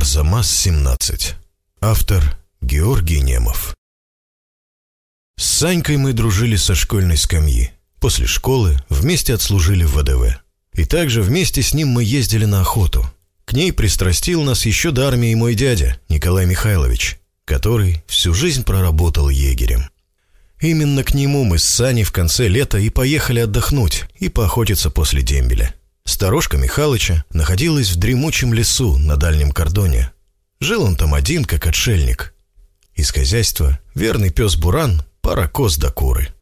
Арзамас-17. Автор Георгий Немов. С Санькой мы дружили со школьной скамьи. После школы вместе отслужили в ВДВ. И также вместе с ним мы ездили на охоту. К ней пристрастил нас еще до армии мой дядя, Николай Михайлович, который всю жизнь проработал егерем. Именно к нему мы с Саней в конце лета и поехали отдохнуть и поохотиться после дембеля. Сторожка Михалыча находилась в дремучем лесу на дальнем кордоне. Жил он там один, как отшельник. Из хозяйства верный пес Буран, пара коз да куры.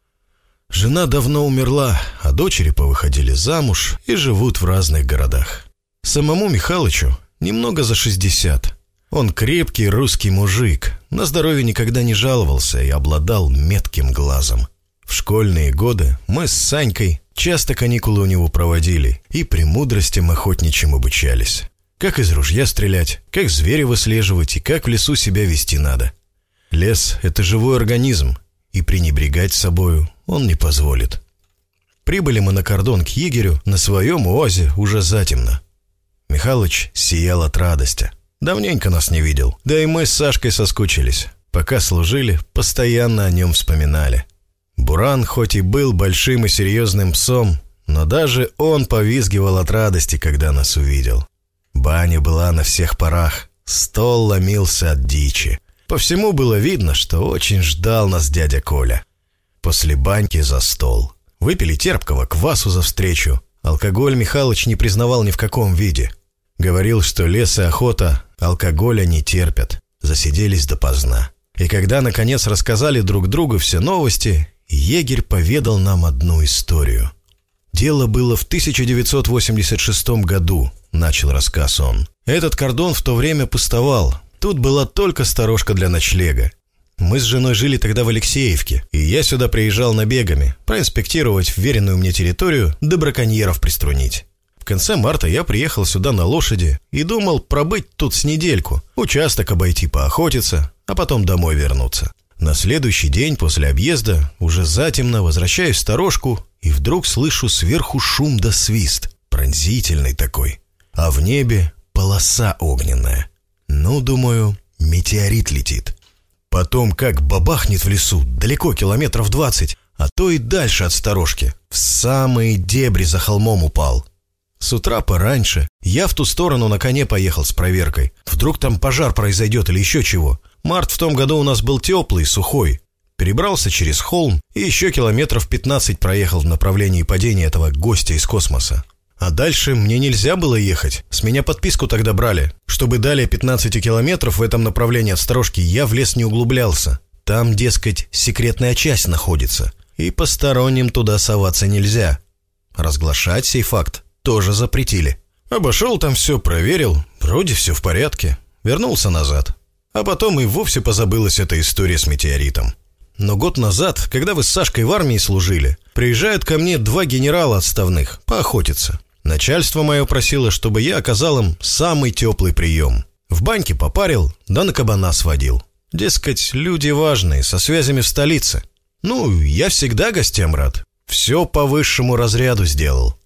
Жена давно умерла, а дочери повыходили замуж и живут в разных городах. Самому Михалычу немного за 60. Он крепкий русский мужик, на здоровье никогда не жаловался и обладал метким глазом. В школьные годы мы с Санькой часто каникулы у него проводили и премудростям охотничьим обучались. Как из ружья стрелять, как зверя выслеживать и как в лесу себя вести надо. Лес — это живой организм, и пренебрегать собою он не позволит. Прибыли мы на кордон к егерю на своем УАЗе уже затемно. Михалыч сиял от радости. Давненько нас не видел, да и мы с Сашкой соскучились. Пока служили, постоянно о нем вспоминали. Буран хоть и был большим и серьезным псом, но даже он повизгивал от радости, когда нас увидел. Баня была на всех парах, стол ломился от дичи. По всему было видно, что очень ждал нас дядя Коля. После баньки за стол. Выпили терпкого квасу за встречу. Алкоголь Михалыч не признавал ни в каком виде. Говорил, что лес и охота алкоголя не терпят. Засиделись допоздна. И когда, наконец, рассказали друг другу все новости, егерь поведал нам одну историю. «Дело было в 1986 году», — начал рассказ он. «Этот кордон в то время пустовал. Тут была только сторожка для ночлега. Мы с женой жили тогда в Алексеевке, и я сюда приезжал набегами, проинспектировать вверенную мне территорию, да браконьеров приструнить. В конце марта я приехал сюда на лошади и думал пробыть тут с недельку, участок обойти поохотиться, а потом домой вернуться. На следующий день после объезда, уже затемно, возвращаюсь в сторожку и вдруг слышу сверху шум да свист, пронзительный такой. А в небе полоса огненная. Ну, думаю, метеорит летит. Потом как бабахнет в лесу, далеко километров двадцать, а то и дальше от сторожки. В самые дебри за холмом упал. С утра пораньше я в ту сторону на коне поехал с проверкой. Вдруг там пожар произойдет или еще чего. Март в том году у нас был теплый, сухой. Перебрался через холм и еще километров 15 проехал в направлении падения этого гостя из космоса. А дальше мне нельзя было ехать. С меня подписку тогда брали. Чтобы далее 15 километров в этом направлении от сторожки я в лес не углублялся. Там, дескать, секретная часть находится. И посторонним туда соваться нельзя. Разглашать сей факт тоже запретили. Обошел там все, проверил. Вроде все в порядке. Вернулся назад. А потом и вовсе позабылась эта история с метеоритом. Но год назад, когда вы с Сашкой в армии служили, приезжают ко мне два генерала отставных поохотиться. Начальство мое просило, чтобы я оказал им самый теплый прием. В баньке попарил, да на кабана сводил. Дескать, люди важные, со связями в столице. Ну, я всегда гостям рад. Все по высшему разряду сделал.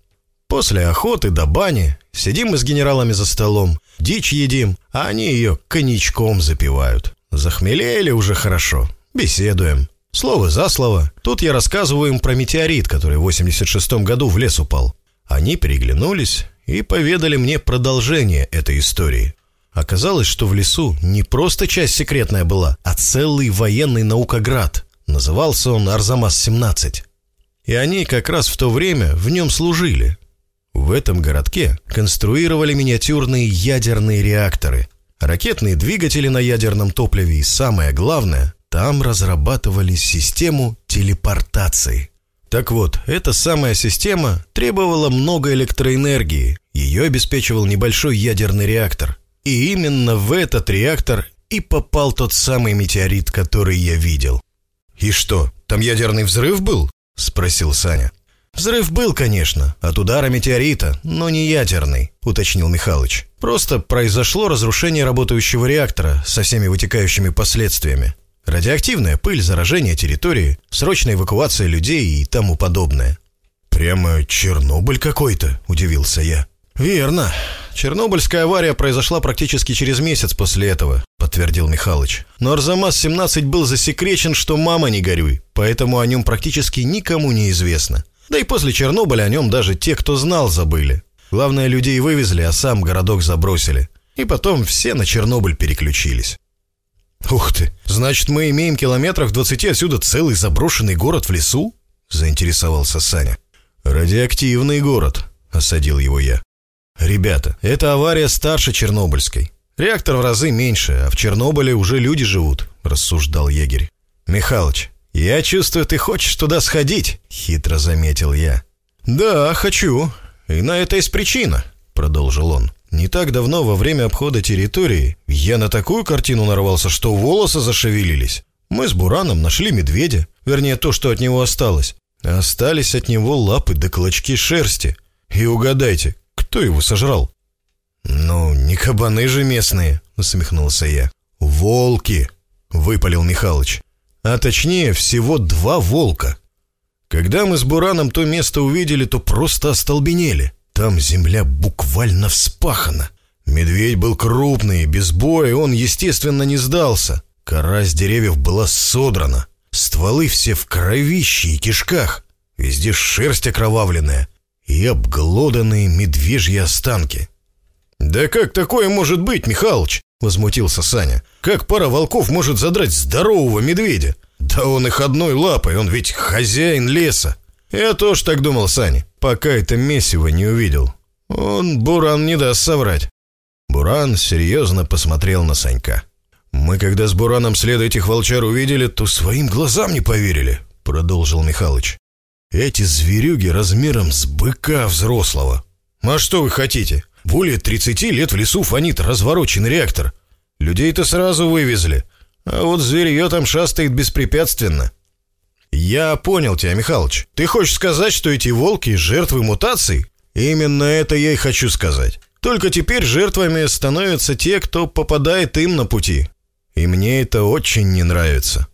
После охоты до бани сидим мы с генералами за столом, дичь едим, а они ее коньячком запивают. Захмелели уже хорошо, беседуем. Слово за слово. Тут я рассказываю им про метеорит, который в 86 году в лес упал. Они переглянулись и поведали мне продолжение этой истории. Оказалось, что в лесу не просто часть секретная была, а целый военный наукоград. Назывался он Арзамас-17. И они как раз в то время в нем служили. В этом городке конструировали миниатюрные ядерные реакторы, ракетные двигатели на ядерном топливе и, самое главное, там разрабатывали систему телепортации. Так вот, эта самая система требовала много электроэнергии. Ее обеспечивал небольшой ядерный реактор. И именно в этот реактор и попал тот самый метеорит, который я видел. «И что, там ядерный взрыв был?» – спросил Саня. «Взрыв был, конечно, от удара метеорита, но не ядерный», – уточнил Михалыч. «Просто произошло разрушение работающего реактора со всеми вытекающими последствиями. Радиоактивная пыль, заражение территории, срочная эвакуация людей и тому подобное». «Прямо Чернобыль какой-то», – удивился я. «Верно. Чернобыльская авария произошла практически через месяц после этого», — подтвердил Михалыч. «Но Арзамас-17 был засекречен, что мама не горюй, поэтому о нем практически никому не известно. Да и после Чернобыля о нем даже те, кто знал, забыли. Главное, людей вывезли, а сам городок забросили. И потом все на Чернобыль переключились». «Ух ты! Значит, мы имеем километрах в двадцати отсюда целый заброшенный город в лесу?» — заинтересовался Саня. «Радиоактивный город», — осадил его я. «Ребята, эта авария старше Чернобыльской. Реактор в разы меньше, а в Чернобыле уже люди живут», — рассуждал егерь. «Михалыч, я чувствую, ты хочешь туда сходить», — хитро заметил я. «Да, хочу. И на это есть причина», — продолжил он. «Не так давно, во время обхода территории, я на такую картину нарвался, что волосы зашевелились. Мы с Бураном нашли медведя, вернее, то, что от него осталось. Остались от него лапы да клочки шерсти. И угадайте, кто его сожрал? «Ну, не кабаны же местные», — усмехнулся я. «Волки», — выпалил Михалыч. «А точнее, всего два волка. Когда мы с Бураном то место увидели, то просто остолбенели. Там земля буквально вспахана. Медведь был крупный, без боя, он, естественно, не сдался. Кора с деревьев была содрана. Стволы все в кровище и кишках. Везде шерсть окровавленная и обглоданные медвежьи останки. «Да как такое может быть, Михалыч?» — возмутился Саня. «Как пара волков может задрать здорового медведя? Да он их одной лапой, он ведь хозяин леса». Я тоже так думал, Саня, пока это месиво не увидел. Он, Буран, не даст соврать. Буран серьезно посмотрел на Санька. «Мы, когда с Бураном следа этих волчар увидели, то своим глазам не поверили», — продолжил Михалыч. Эти зверюги размером с быка взрослого. А что вы хотите? Более 30 лет в лесу фонит развороченный реактор. Людей-то сразу вывезли. А вот зверье там шастает беспрепятственно. Я понял тебя, Михалыч. Ты хочешь сказать, что эти волки – жертвы мутаций? Именно это я и хочу сказать. Только теперь жертвами становятся те, кто попадает им на пути. И мне это очень не нравится.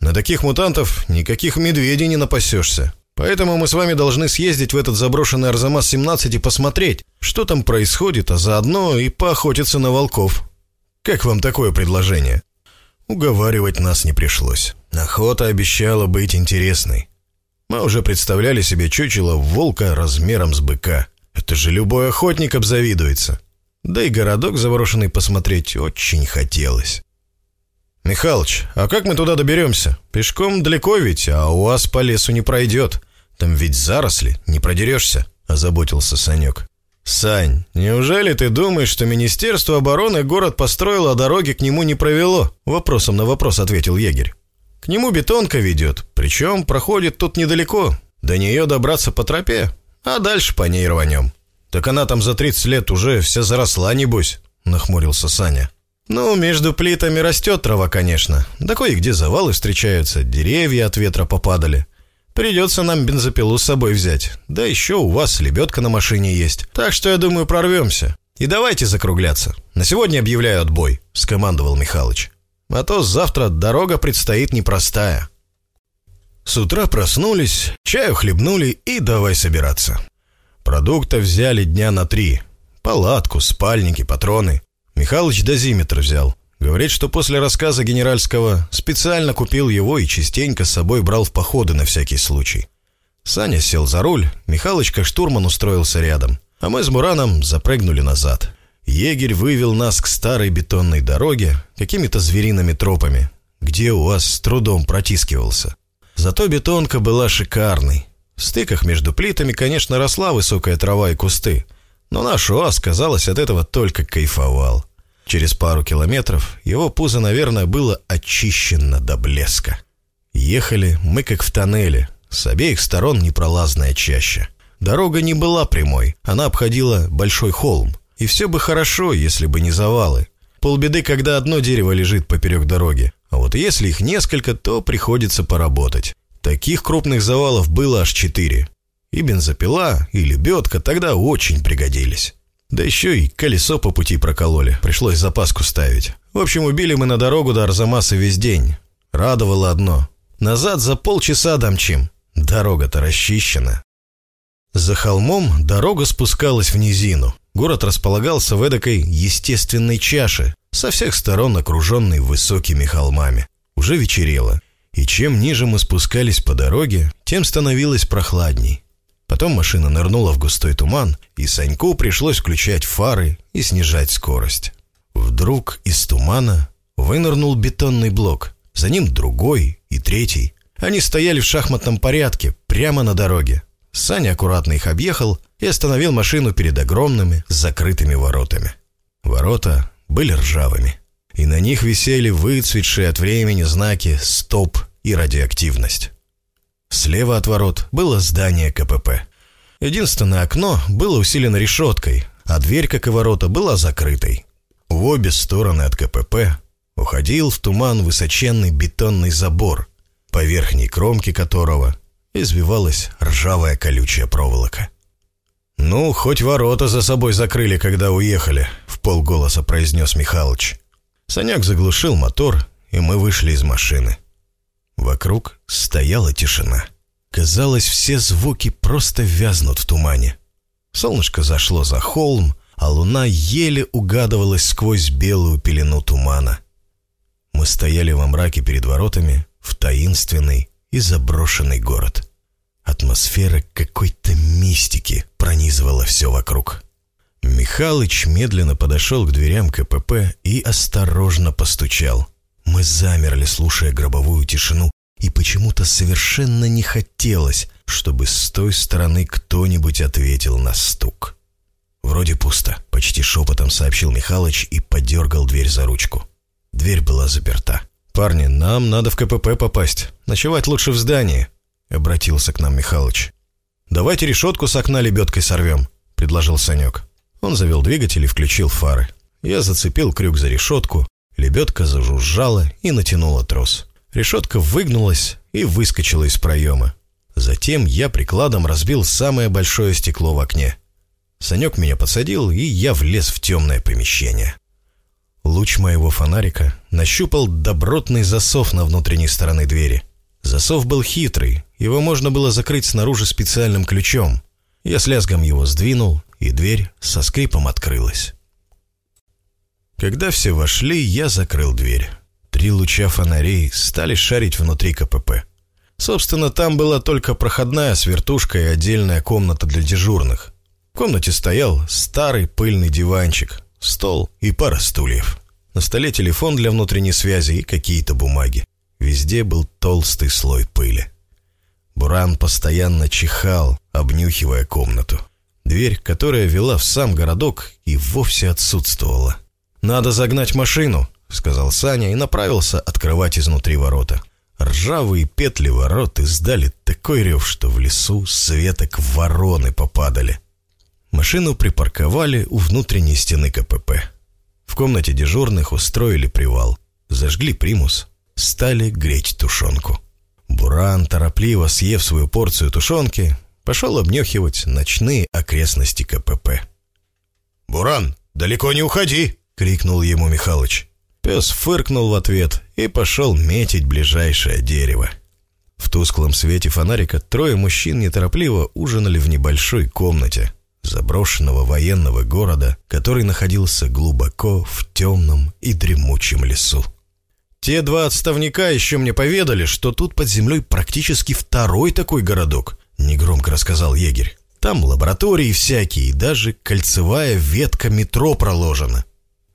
На таких мутантов никаких медведей не напасешься. Поэтому мы с вами должны съездить в этот заброшенный Арзамас-17 и посмотреть, что там происходит, а заодно и поохотиться на волков. Как вам такое предложение? Уговаривать нас не пришлось. Охота обещала быть интересной. Мы уже представляли себе чучело волка размером с быка. Это же любой охотник обзавидуется. Да и городок заброшенный посмотреть очень хотелось. «Михалыч, а как мы туда доберемся? Пешком далеко ведь, а у вас по лесу не пройдет. Там ведь заросли, не продерешься», – озаботился Санек. «Сань, неужели ты думаешь, что Министерство обороны город построило, а дороги к нему не провело?» Вопросом на вопрос ответил егерь. «К нему бетонка ведет, причем проходит тут недалеко. До нее добраться по тропе, а дальше по ней рванем». «Так она там за 30 лет уже вся заросла, небось», – нахмурился Саня. «Ну, между плитами растет трава, конечно. Да кое-где завалы встречаются, деревья от ветра попадали. Придется нам бензопилу с собой взять. Да еще у вас лебедка на машине есть. Так что, я думаю, прорвемся. И давайте закругляться. На сегодня объявляю отбой», — скомандовал Михалыч. «А то завтра дорога предстоит непростая». С утра проснулись, чаю хлебнули и давай собираться. Продуктов взяли дня на три. Палатку, спальники, патроны. Михалыч дозиметр взял. Говорит, что после рассказа генеральского специально купил его и частенько с собой брал в походы на всякий случай. Саня сел за руль, Михалыч как штурман устроился рядом, а мы с Мураном запрыгнули назад. Егерь вывел нас к старой бетонной дороге какими-то звериными тропами, где УАЗ с трудом протискивался. Зато бетонка была шикарной. В стыках между плитами, конечно, росла высокая трава и кусты, но наш УАЗ, казалось, от этого только кайфовал. Через пару километров его пузо, наверное, было очищено до блеска. Ехали мы как в тоннеле, с обеих сторон непролазная чаща. Дорога не была прямой, она обходила большой холм. И все бы хорошо, если бы не завалы. Полбеды, когда одно дерево лежит поперек дороги. А вот если их несколько, то приходится поработать. Таких крупных завалов было аж четыре. И бензопила, и лебедка тогда очень пригодились. Да еще и колесо по пути прокололи, пришлось запаску ставить. В общем, убили мы на дорогу до Арзамаса весь день. Радовало одно. Назад за полчаса домчим. Дорога-то расчищена. За холмом дорога спускалась в низину. Город располагался в эдакой естественной чаше, со всех сторон окруженной высокими холмами. Уже вечерело, и чем ниже мы спускались по дороге, тем становилось прохладней. Потом машина нырнула в густой туман, и Саньку пришлось включать фары и снижать скорость. Вдруг из тумана вынырнул бетонный блок, за ним другой и третий. Они стояли в шахматном порядке, прямо на дороге. Саня аккуратно их объехал и остановил машину перед огромными закрытыми воротами. Ворота были ржавыми, и на них висели выцветшие от времени знаки «Стоп» и «Радиоактивность». Слева от ворот было здание КПП. Единственное окно было усилено решеткой, а дверь, как и ворота, была закрытой. В обе стороны от КПП уходил в туман высоченный бетонный забор, по верхней кромке которого извивалась ржавая колючая проволока. «Ну, хоть ворота за собой закрыли, когда уехали», — в полголоса произнес Михалыч. Саняк заглушил мотор, и мы вышли из машины. Вокруг стояла тишина. Казалось, все звуки просто вязнут в тумане. Солнышко зашло за холм, а луна еле угадывалась сквозь белую пелену тумана. Мы стояли во мраке перед воротами в таинственный и заброшенный город. Атмосфера какой-то мистики пронизывала все вокруг. Михалыч медленно подошел к дверям КПП и осторожно постучал. Мы замерли, слушая гробовую тишину, и почему-то совершенно не хотелось, чтобы с той стороны кто-нибудь ответил на стук. «Вроде пусто», — почти шепотом сообщил Михалыч и подергал дверь за ручку. Дверь была заперта. «Парни, нам надо в КПП попасть. Ночевать лучше в здании», — обратился к нам Михалыч. «Давайте решетку с окна лебедкой сорвем», — предложил Санек. Он завел двигатель и включил фары. Я зацепил крюк за решетку, лебедка зажужжала и натянула трос. Решетка выгнулась и выскочила из проема. Затем я прикладом разбил самое большое стекло в окне. Санек меня подсадил, и я влез в темное помещение. Луч моего фонарика нащупал добротный засов на внутренней стороне двери. Засов был хитрый, его можно было закрыть снаружи специальным ключом. Я с лязгом его сдвинул, и дверь со скрипом открылась. Когда все вошли, я закрыл дверь. Три луча фонарей стали шарить внутри КПП. Собственно, там была только проходная с вертушкой и отдельная комната для дежурных. В комнате стоял старый пыльный диванчик, стол и пара стульев. На столе телефон для внутренней связи и какие-то бумаги. Везде был толстый слой пыли. Буран постоянно чихал, обнюхивая комнату. Дверь, которая вела в сам городок, и вовсе отсутствовала. «Надо загнать машину», — сказал Саня и направился открывать изнутри ворота. Ржавые петли ворот издали такой рев, что в лесу светок вороны попадали. Машину припарковали у внутренней стены КПП. В комнате дежурных устроили привал. Зажгли примус. Стали греть тушенку. Буран, торопливо съев свою порцию тушенки, пошел обнюхивать ночные окрестности КПП. «Буран, далеко не уходи!» — крикнул ему Михалыч. Пес фыркнул в ответ и пошел метить ближайшее дерево. В тусклом свете фонарика трое мужчин неторопливо ужинали в небольшой комнате заброшенного военного города, который находился глубоко в темном и дремучем лесу. Те два отставника еще мне поведали, что тут под землей практически второй такой городок, негромко рассказал егерь. Там лаборатории всякие, даже кольцевая ветка метро проложена.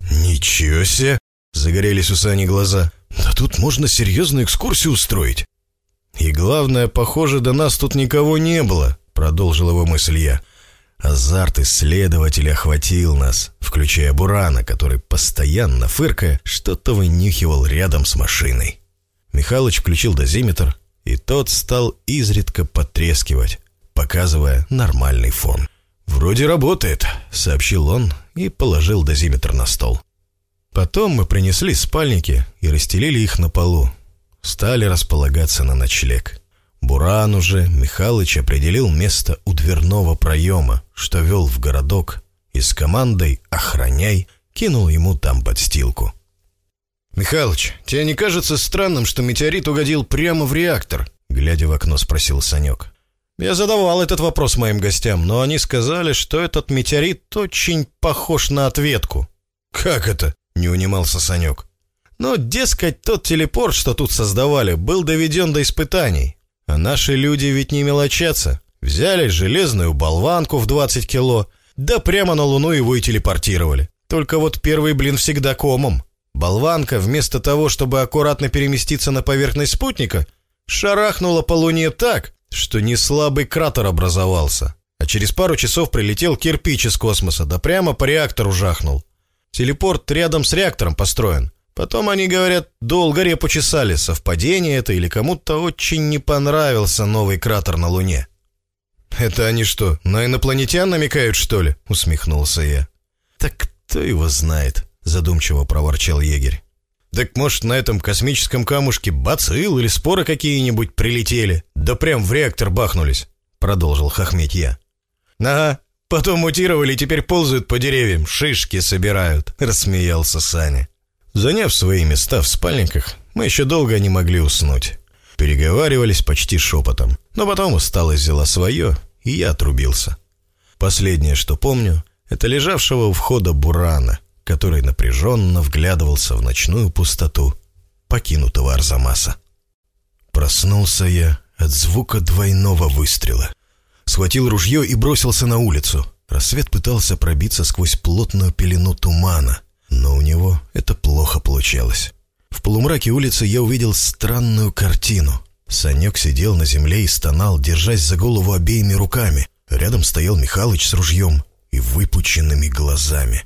Ничего себе! Загорелись у Сани глаза. Да тут можно серьезную экскурсию устроить. И главное, похоже, до нас тут никого не было, продолжил его мысль я. Азарт исследователя охватил нас, включая Бурана, который, постоянно фыркая, что-то вынюхивал рядом с машиной. Михалыч включил дозиметр, и тот стал изредка потрескивать, показывая нормальный фон. «Вроде работает», — сообщил он и положил дозиметр на стол. Потом мы принесли спальники и расстелили их на полу. Стали располагаться на ночлег. Буран уже Михалыч определил место у дверного проема, что вел в городок, и с командой «Охраняй» кинул ему там подстилку. «Михалыч, тебе не кажется странным, что метеорит угодил прямо в реактор?» Глядя в окно, спросил Санек. Я задавал этот вопрос моим гостям, но они сказали, что этот метеорит очень похож на ответку. «Как это?» — не унимался Санек. «Ну, дескать, тот телепорт, что тут создавали, был доведен до испытаний. А наши люди ведь не мелочатся. Взяли железную болванку в 20 кило, да прямо на Луну его и телепортировали. Только вот первый блин всегда комом. Болванка, вместо того, чтобы аккуратно переместиться на поверхность спутника, шарахнула по Луне так, что не слабый кратер образовался. А через пару часов прилетел кирпич из космоса, да прямо по реактору жахнул. Телепорт рядом с реактором построен. Потом они, говорят, долго репу чесали, совпадение это или кому-то очень не понравился новый кратер на Луне. «Это они что, на инопланетян намекают, что ли?» — усмехнулся я. «Так кто его знает?» — задумчиво проворчал егерь. «Так, может, на этом космическом камушке бацилл или споры какие-нибудь прилетели, да прям в реактор бахнулись?» — продолжил хохметь я. «Ага, потом мутировали и теперь ползают по деревьям, шишки собирают», — рассмеялся Саня. Заняв свои места в спальниках, мы еще долго не могли уснуть. Переговаривались почти шепотом, но потом усталость взяла свое, и я отрубился. Последнее, что помню, это лежавшего у входа Бурана, который напряженно вглядывался в ночную пустоту покинутого Арзамаса. Проснулся я от звука двойного выстрела. Схватил ружье и бросился на улицу. Рассвет пытался пробиться сквозь плотную пелену тумана, но у него это плохо получалось. В полумраке улицы я увидел странную картину. Санек сидел на земле и стонал, держась за голову обеими руками. Рядом стоял Михалыч с ружьем и выпученными глазами.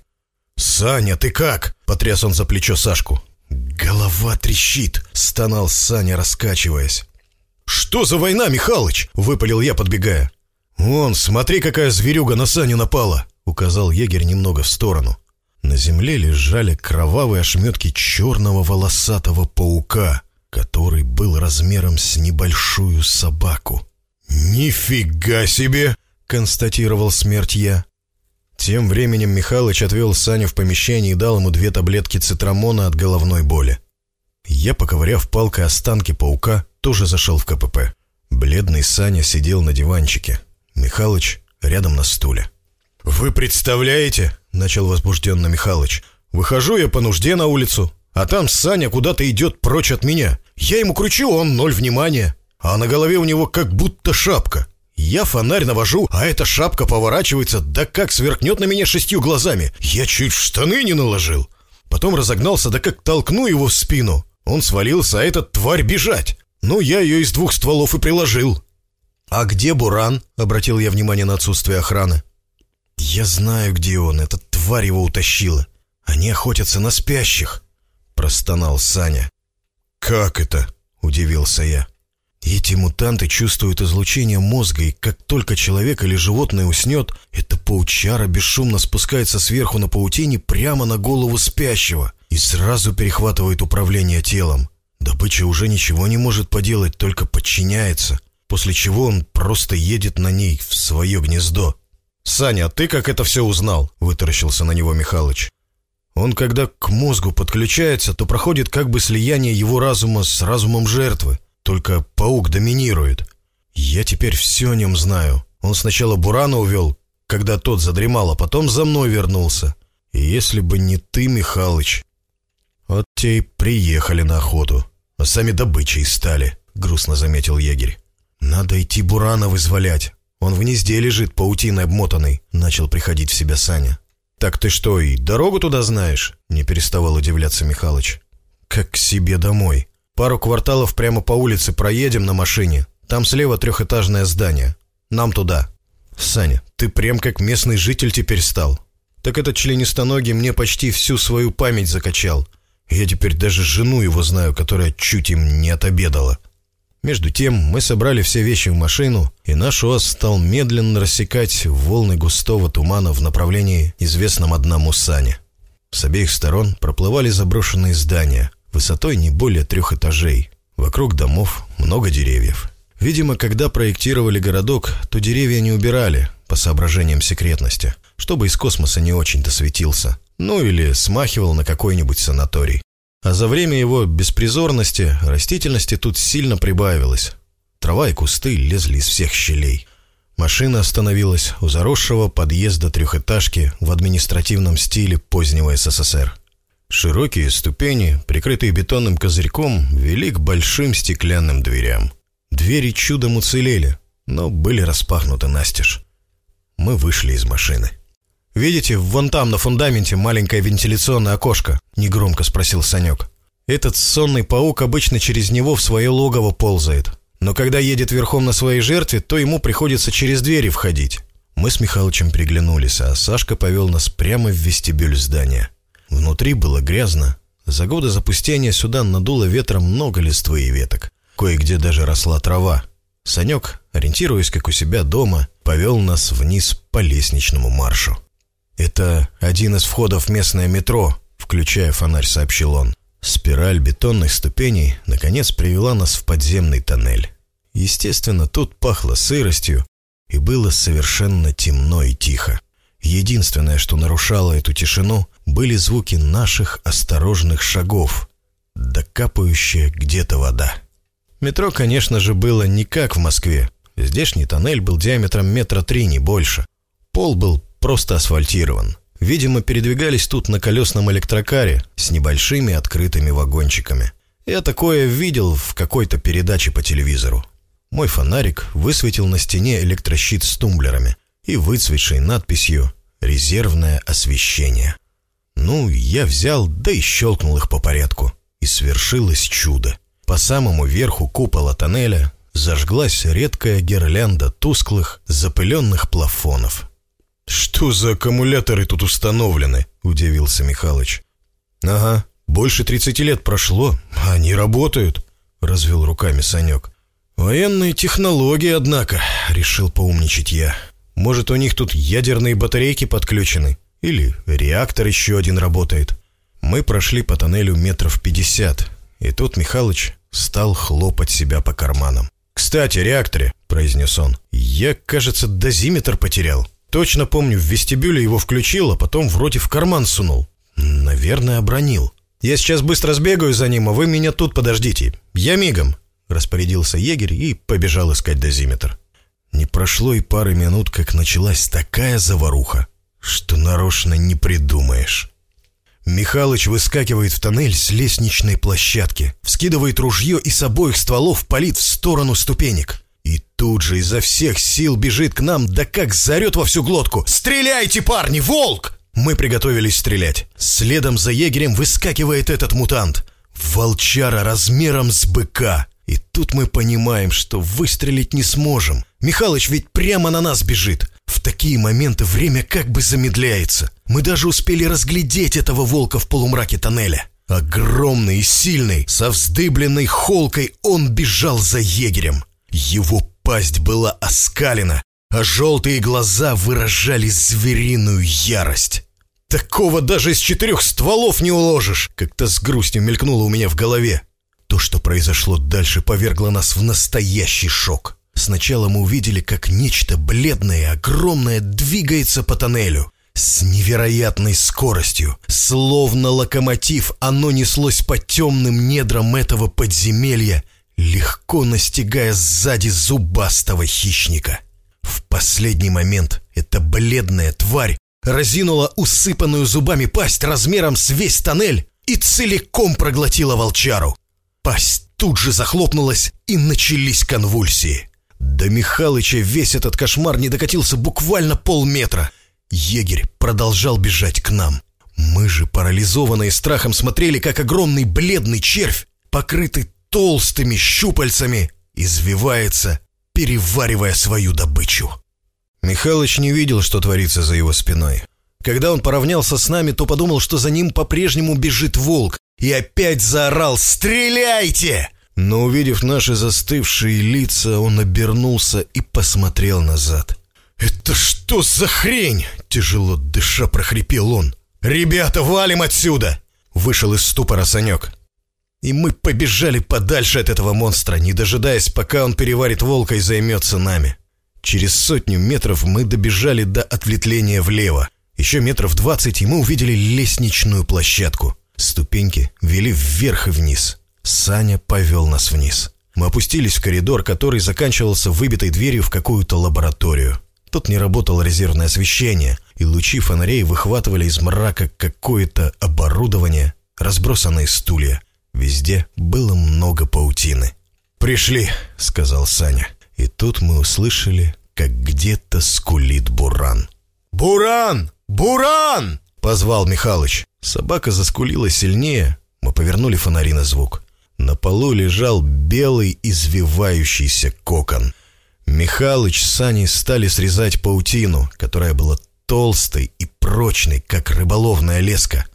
«Саня, ты как?» — потряс он за плечо Сашку. «Голова трещит!» — стонал Саня, раскачиваясь. «Что за война, Михалыч?» — выпалил я, подбегая. «Вон, смотри, какая зверюга на Саню напала!» — указал егерь немного в сторону. На земле лежали кровавые ошметки черного волосатого паука, который был размером с небольшую собаку. «Нифига себе!» — констатировал смерть я. Тем временем Михалыч отвел Саню в помещение и дал ему две таблетки цитрамона от головной боли. Я, поковыряв палкой останки паука, тоже зашел в КПП. Бледный Саня сидел на диванчике. Михалыч рядом на стуле. «Вы представляете?» — начал возбужденно Михалыч. «Выхожу я по нужде на улицу, а там Саня куда-то идет прочь от меня. Я ему кручу, он ноль внимания. А на голове у него как будто шапка. Я фонарь навожу, а эта шапка поворачивается, да как сверкнет на меня шестью глазами. Я чуть штаны не наложил. Потом разогнался, да как толкну его в спину. Он свалился, а этот тварь бежать. Ну, я ее из двух стволов и приложил. «А где Буран?» — обратил я внимание на отсутствие охраны. «Я знаю, где он. Эта тварь его утащила. Они охотятся на спящих», — простонал Саня. «Как это?» — удивился я. Эти мутанты чувствуют излучение мозга, и как только человек или животное уснет, эта паучара бесшумно спускается сверху на паутине прямо на голову спящего и сразу перехватывает управление телом. Добыча уже ничего не может поделать, только подчиняется, после чего он просто едет на ней в свое гнездо. «Саня, а ты как это все узнал?» – вытаращился на него Михалыч. «Он, когда к мозгу подключается, то проходит как бы слияние его разума с разумом жертвы. Только паук доминирует. Я теперь все о нем знаю. Он сначала Бурана увел, когда тот задремал, а потом за мной вернулся. Если бы не ты, Михалыч, вот те и приехали на охоту, а сами добычей стали», — грустно заметил егерь. «Надо идти Бурана вызволять. Он в гнезде лежит, паутиной обмотанный», — начал приходить в себя Саня. «Так ты что, и дорогу туда знаешь?» — не переставал удивляться Михалыч. «Как к себе домой. Пару кварталов прямо по улице проедем на машине. Там слева трехэтажное здание. Нам туда». «Саня, ты прям как местный житель теперь стал. Так этот членистоногий мне почти всю свою память закачал. Я теперь даже жену его знаю, которая чуть им не отобедала». Между тем мы собрали все вещи в машину, и наш УАЗ стал медленно рассекать волны густого тумана в направлении, известном одному Сане. С обеих сторон проплывали заброшенные здания, высотой не более трех этажей. Вокруг домов много деревьев. Видимо, когда проектировали городок, то деревья не убирали, по соображениям секретности, чтобы из космоса не очень-то светился. Ну или смахивал на какой-нибудь санаторий. А за время его беспризорности растительности тут сильно прибавилось. Трава и кусты лезли из всех щелей. Машина остановилась у заросшего подъезда трехэтажки в административном стиле позднего СССР. Широкие ступени, прикрытые бетонным козырьком, вели к большим стеклянным дверям. Двери чудом уцелели, но были распахнуты настежь. Мы вышли из машины. «Видите, вон там на фундаменте маленькое вентиляционное окошко?» — негромко спросил Санек. «Этот сонный паук обычно через него в свое логово ползает. Но когда едет верхом на своей жертве, то ему приходится через двери входить». Мы с Михалычем приглянулись, а Сашка повел нас прямо в вестибюль здания. Внутри было грязно. За годы запустения сюда надуло ветром много листвы и веток. Кое-где даже росла трава. Санек, ориентируясь как у себя дома, повел нас вниз по лестничному маршу. «Это один из входов в местное метро», — включая фонарь, сообщил он. Спираль бетонных ступеней, наконец, привела нас в подземный тоннель. Естественно, тут пахло сыростью, и было совершенно темно и тихо. Единственное, что нарушало эту тишину, были звуки наших осторожных шагов, докапающая где-то вода. Метро, конечно же, было не как в Москве. Здешний тоннель был диаметром метра три, не больше. Пол был просто асфальтирован. Видимо, передвигались тут на колесном электрокаре с небольшими открытыми вагончиками. Я такое видел в какой-то передаче по телевизору. Мой фонарик высветил на стене электрощит с тумблерами и выцветшей надписью «Резервное освещение». Ну, я взял, да и щелкнул их по порядку. И свершилось чудо. По самому верху купола тоннеля зажглась редкая гирлянда тусклых, запыленных плафонов. «Что за аккумуляторы тут установлены?» – удивился Михалыч. «Ага, больше тридцати лет прошло, а они работают», – развел руками Санек. «Военные технологии, однако», — решил поумничать я. «Может, у них тут ядерные батарейки подключены? Или реактор еще один работает?» Мы прошли по тоннелю метров пятьдесят, и тут Михалыч стал хлопать себя по карманам. «Кстати, реакторе», — произнес он, — «я, кажется, дозиметр потерял. Точно помню, в вестибюле его включил, а потом вроде в карман сунул. Наверное, обронил. Я сейчас быстро сбегаю за ним, а вы меня тут подождите. Я мигом», — распорядился егерь и побежал искать дозиметр. Не прошло и пары минут, как началась такая заваруха, что нарочно не придумаешь. Михалыч выскакивает в тоннель с лестничной площадки, вскидывает ружье и с обоих стволов палит в сторону ступенек. И тут же изо всех сил бежит к нам, да как зарет во всю глотку. «Стреляйте, парни! Волк!» Мы приготовились стрелять. Следом за егерем выскакивает этот мутант. Волчара размером с быка. И тут мы понимаем, что выстрелить не сможем. Михалыч ведь прямо на нас бежит. В такие моменты время как бы замедляется. Мы даже успели разглядеть этого волка в полумраке тоннеля. Огромный и сильный, со вздыбленной холкой он бежал за егерем. Его пасть была оскалена, а желтые глаза выражали звериную ярость. «Такого даже из четырех стволов не уложишь!» Как-то с грустью мелькнуло у меня в голове. То, что произошло дальше, повергло нас в настоящий шок. Сначала мы увидели, как нечто бледное огромное двигается по тоннелю. С невероятной скоростью, словно локомотив, оно неслось по темным недрам этого подземелья, легко настигая сзади зубастого хищника. В последний момент эта бледная тварь разинула усыпанную зубами пасть размером с весь тоннель и целиком проглотила волчару. Пасть тут же захлопнулась, и начались конвульсии. До Михалыча весь этот кошмар не докатился буквально полметра. Егерь продолжал бежать к нам. Мы же, парализованные страхом, смотрели, как огромный бледный червь, покрытый толстыми щупальцами, извивается, переваривая свою добычу. Михалыч не видел, что творится за его спиной. Когда он поравнялся с нами, то подумал, что за ним по-прежнему бежит волк, и опять заорал «Стреляйте!». Но увидев наши застывшие лица, он обернулся и посмотрел назад. «Это что за хрень?» – тяжело дыша прохрипел он. «Ребята, валим отсюда!» – вышел из ступора Санек. И мы побежали подальше от этого монстра, не дожидаясь, пока он переварит волка и займется нами. Через сотню метров мы добежали до ответвления влево. Еще метров двадцать, и мы увидели лестничную площадку. Ступеньки вели вверх и вниз. Саня повел нас вниз. Мы опустились в коридор, который заканчивался выбитой дверью в какую-то лабораторию. Тут не работало резервное освещение, и лучи фонарей выхватывали из мрака какое-то оборудование, разбросанные стулья. Везде было много паутины. «Пришли», — сказал Саня. И тут мы услышали, как где-то скулит Буран. «Буран! Буран!» — позвал Михалыч. Собака заскулила сильнее. Мы повернули фонари на звук. На полу лежал белый извивающийся кокон. Михалыч с Саней стали срезать паутину, которая была толстой и прочной, как рыболовная леска.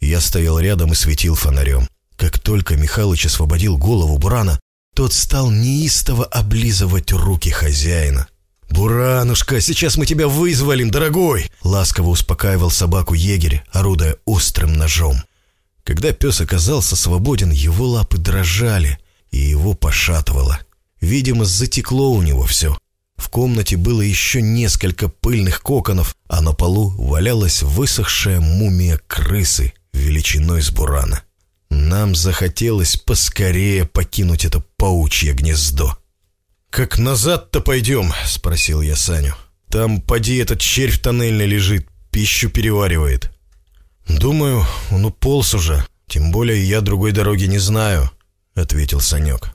Я стоял рядом и светил фонарем. Как только Михалыч освободил голову Бурана, тот стал неистово облизывать руки хозяина. «Буранушка, сейчас мы тебя вызволим, дорогой!» Ласково успокаивал собаку егерь, орудуя острым ножом. Когда пес оказался свободен, его лапы дрожали, и его пошатывало. Видимо, затекло у него все. В комнате было еще несколько пыльных коконов, а на полу валялась высохшая мумия крысы величиной с бурана. Нам захотелось поскорее покинуть это паучье гнездо. «Как назад-то пойдем?» — спросил я Саню. «Там, поди, этот червь тоннельный лежит, пищу переваривает». «Думаю, он уполз уже, тем более я другой дороги не знаю», — ответил Санек.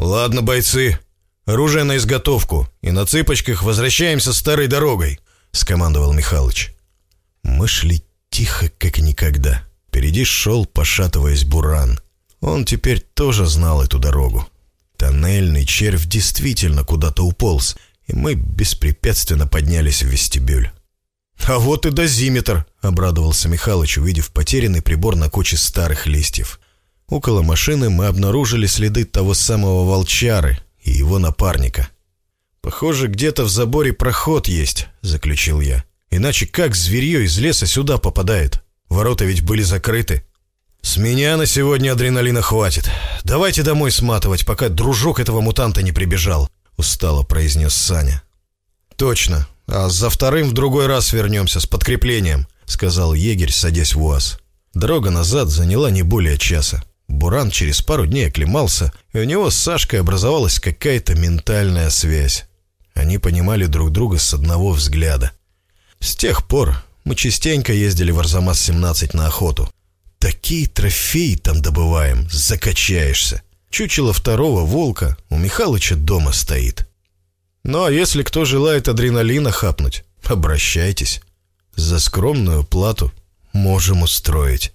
«Ладно, бойцы, оружие на изготовку, и на цыпочках возвращаемся старой дорогой», — скомандовал Михалыч. Мы шли тихо, как никогда. Впереди шел, пошатываясь, буран. Он теперь тоже знал эту дорогу. Тоннельный червь действительно куда-то уполз, и мы беспрепятственно поднялись в вестибюль. «А вот и дозиметр!» — обрадовался Михалыч, увидев потерянный прибор на куче старых листьев. Около машины мы обнаружили следы того самого волчары и его напарника. «Похоже, где-то в заборе проход есть», — заключил я. «Иначе как зверье из леса сюда попадает? Ворота ведь были закрыты». «С меня на сегодня адреналина хватит. Давайте домой сматывать, пока дружок этого мутанта не прибежал», — устало произнес Саня. «Точно. А за вторым в другой раз вернемся с подкреплением», — сказал егерь, садясь в УАЗ. Дорога назад заняла не более часа. Буран через пару дней оклемался, и у него с Сашкой образовалась какая-то ментальная связь. Они понимали друг друга с одного взгляда. С тех пор мы частенько ездили в Арзамас-17 на охоту. Такие трофеи там добываем, закачаешься. Чучело второго волка у Михалыча дома стоит. Ну а если кто желает адреналина хапнуть, обращайтесь. За скромную плату можем устроить.